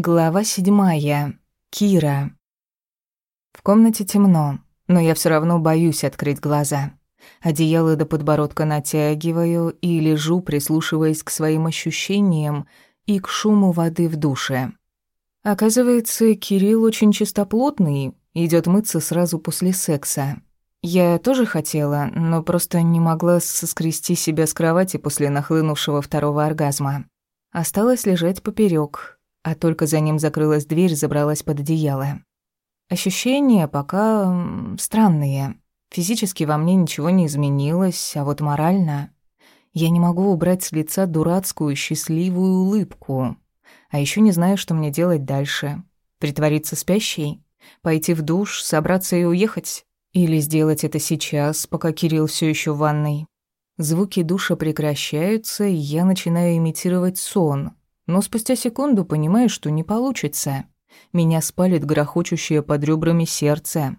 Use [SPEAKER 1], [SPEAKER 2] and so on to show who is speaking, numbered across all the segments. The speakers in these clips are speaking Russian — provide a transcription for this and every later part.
[SPEAKER 1] Глава седьмая. Кира. В комнате темно, но я все равно боюсь открыть глаза. Одеяло до подбородка натягиваю и лежу, прислушиваясь к своим ощущениям и к шуму воды в душе. Оказывается, Кирилл очень чистоплотный, идет мыться сразу после секса. Я тоже хотела, но просто не могла соскрести себя с кровати после нахлынувшего второго оргазма. Осталось лежать поперек, а только за ним закрылась дверь, забралась под одеяло. Ощущения пока странные. Физически во мне ничего не изменилось, а вот морально... Я не могу убрать с лица дурацкую счастливую улыбку. А еще не знаю, что мне делать дальше. Притвориться спящей? Пойти в душ, собраться и уехать? Или сделать это сейчас, пока Кирилл все еще в ванной? Звуки душа прекращаются, и я начинаю имитировать сон. Но спустя секунду понимаю, что не получится. Меня спалит грохочущее под ребрами сердце.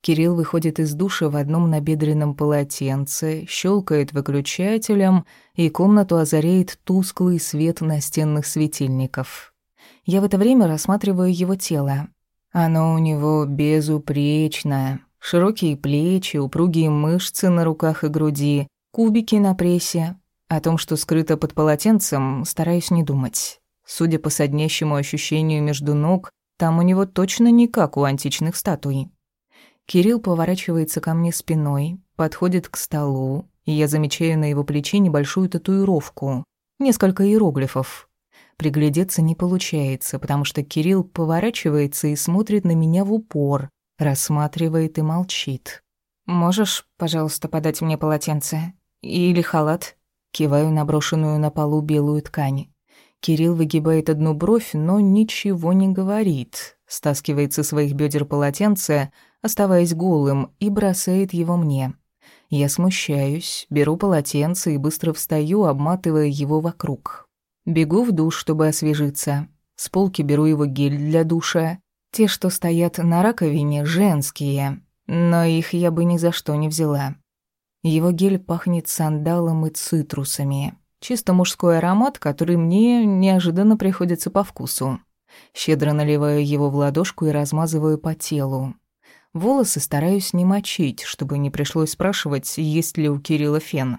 [SPEAKER 1] Кирилл выходит из душа в одном набедренном полотенце, щелкает выключателем, и комнату озареет тусклый свет настенных светильников. Я в это время рассматриваю его тело. Оно у него безупречное. Широкие плечи, упругие мышцы на руках и груди, кубики на прессе, о том, что скрыто под полотенцем, стараюсь не думать. Судя по соднящему ощущению между ног, там у него точно не как у античных статуй. Кирилл поворачивается ко мне спиной, подходит к столу, и я замечаю на его плече небольшую татуировку, несколько иероглифов. Приглядеться не получается, потому что Кирилл поворачивается и смотрит на меня в упор, рассматривает и молчит. «Можешь, пожалуйста, подать мне полотенце? Или халат?» Киваю наброшенную на полу белую ткань. Кирилл выгибает одну бровь, но ничего не говорит. Стаскивает со своих бедер полотенце, оставаясь голым, и бросает его мне. Я смущаюсь, беру полотенце и быстро встаю, обматывая его вокруг. Бегу в душ, чтобы освежиться. С полки беру его гель для душа. Те, что стоят на раковине, женские, но их я бы ни за что не взяла. Его гель пахнет сандалом и цитрусами. Чисто мужской аромат, который мне неожиданно приходится по вкусу. Щедро наливаю его в ладошку и размазываю по телу. Волосы стараюсь не мочить, чтобы не пришлось спрашивать, есть ли у Кирилла фен.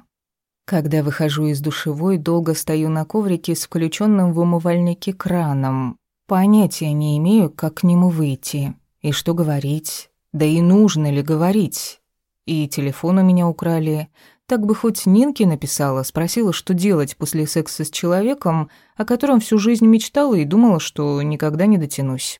[SPEAKER 1] Когда выхожу из душевой, долго стою на коврике с включенным в умывальнике краном. Понятия не имею, как к нему выйти и что говорить. Да и нужно ли говорить? И телефон у меня украли. Так бы хоть Нинке написала, спросила, что делать после секса с человеком, о котором всю жизнь мечтала и думала, что никогда не дотянусь.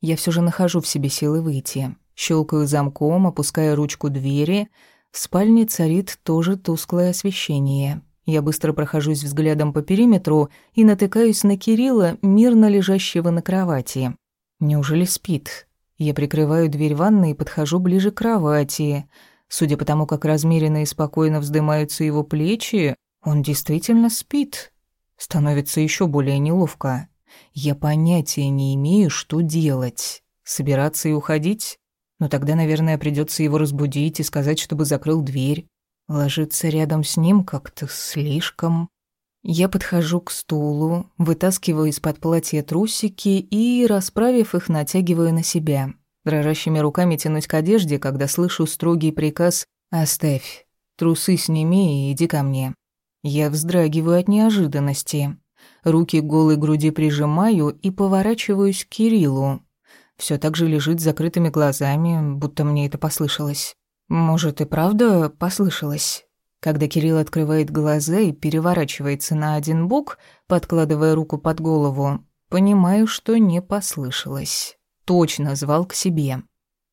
[SPEAKER 1] Я все же нахожу в себе силы выйти. Щелкаю замком, опуская ручку двери. В спальне царит тоже тусклое освещение. Я быстро прохожусь взглядом по периметру и натыкаюсь на Кирилла, мирно лежащего на кровати. Неужели спит? Я прикрываю дверь ванны и подхожу ближе к кровати. Судя по тому, как размеренно и спокойно вздымаются его плечи, он действительно спит. Становится еще более неловко. Я понятия не имею, что делать. Собираться и уходить? Но тогда, наверное, придется его разбудить и сказать, чтобы закрыл дверь. Ложиться рядом с ним как-то слишком. Я подхожу к стулу, вытаскиваю из-под платья трусики и, расправив их, натягиваю на себя. Дрожащими руками тянуть к одежде, когда слышу строгий приказ «Оставь, трусы сними и иди ко мне». Я вздрагиваю от неожиданности. Руки к голой груди прижимаю и поворачиваюсь к Кириллу. Все так же лежит с закрытыми глазами, будто мне это послышалось. Может и правда послышалось. Когда Кирилл открывает глаза и переворачивается на один бок, подкладывая руку под голову, понимаю, что не послышалось точно звал к себе.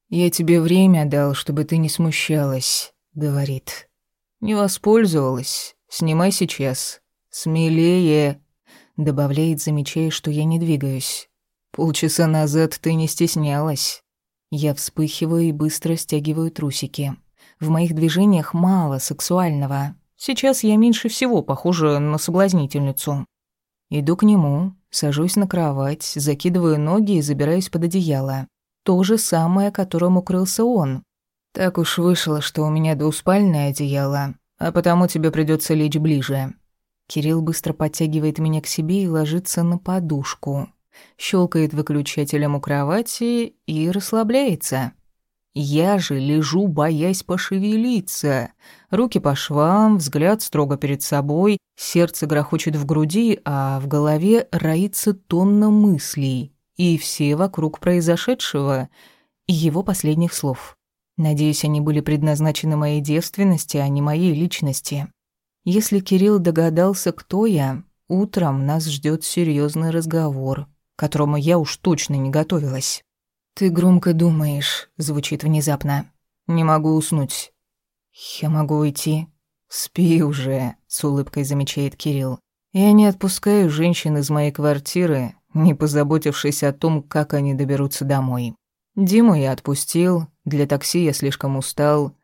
[SPEAKER 1] «Я тебе время дал, чтобы ты не смущалась», — говорит. «Не воспользовалась. Снимай сейчас. Смелее», — добавляет, замечая, что я не двигаюсь. «Полчаса назад ты не стеснялась». Я вспыхиваю и быстро стягиваю трусики. В моих движениях мало сексуального. Сейчас я меньше всего похожа на соблазнительницу. Иду к нему, Сажусь на кровать, закидываю ноги и забираюсь под одеяло. То же самое, которым укрылся он. Так уж вышло, что у меня двуспальное одеяло, а потому тебе придется лечь ближе. Кирилл быстро подтягивает меня к себе и ложится на подушку. Щелкает выключателем у кровати и расслабляется. Я же лежу, боясь пошевелиться. Руки по швам, взгляд строго перед собой, сердце грохочет в груди, а в голове роится тонна мыслей. И все вокруг произошедшего, и его последних слов. Надеюсь, они были предназначены моей девственности, а не моей личности. Если Кирилл догадался, кто я, утром нас ждет серьезный разговор, к которому я уж точно не готовилась. «Ты громко думаешь», — звучит внезапно. «Не могу уснуть». «Я могу уйти». «Спи уже», — с улыбкой замечает Кирилл. «Я не отпускаю женщин из моей квартиры, не позаботившись о том, как они доберутся домой. Диму я отпустил, для такси я слишком устал.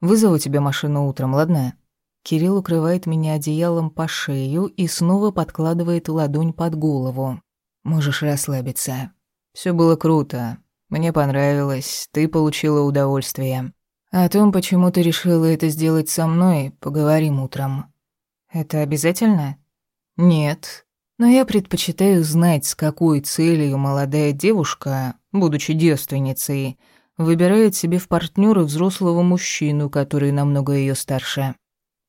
[SPEAKER 1] Вызову тебе машину утром, ладно?» Кирилл укрывает меня одеялом по шею и снова подкладывает ладонь под голову. «Можешь расслабиться. Все было круто. Мне понравилось, ты получила удовольствие. А о том, почему ты решила это сделать со мной, поговорим утром. Это обязательно? Нет. Но я предпочитаю знать, с какой целью молодая девушка, будучи девственницей, выбирает себе в партнёры взрослого мужчину, который намного её старше.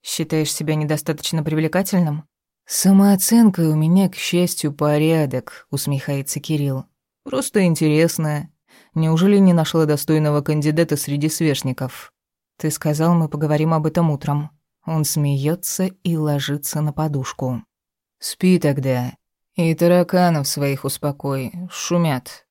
[SPEAKER 1] Считаешь себя недостаточно привлекательным? Самооценка у меня, к счастью, порядок, усмехается Кирилл. Просто интересно, Неужели не нашла достойного кандидата среди свешников? Ты сказал, мы поговорим об этом утром. Он смеется и ложится на подушку. Спи тогда. И тараканов своих успокой. Шумят.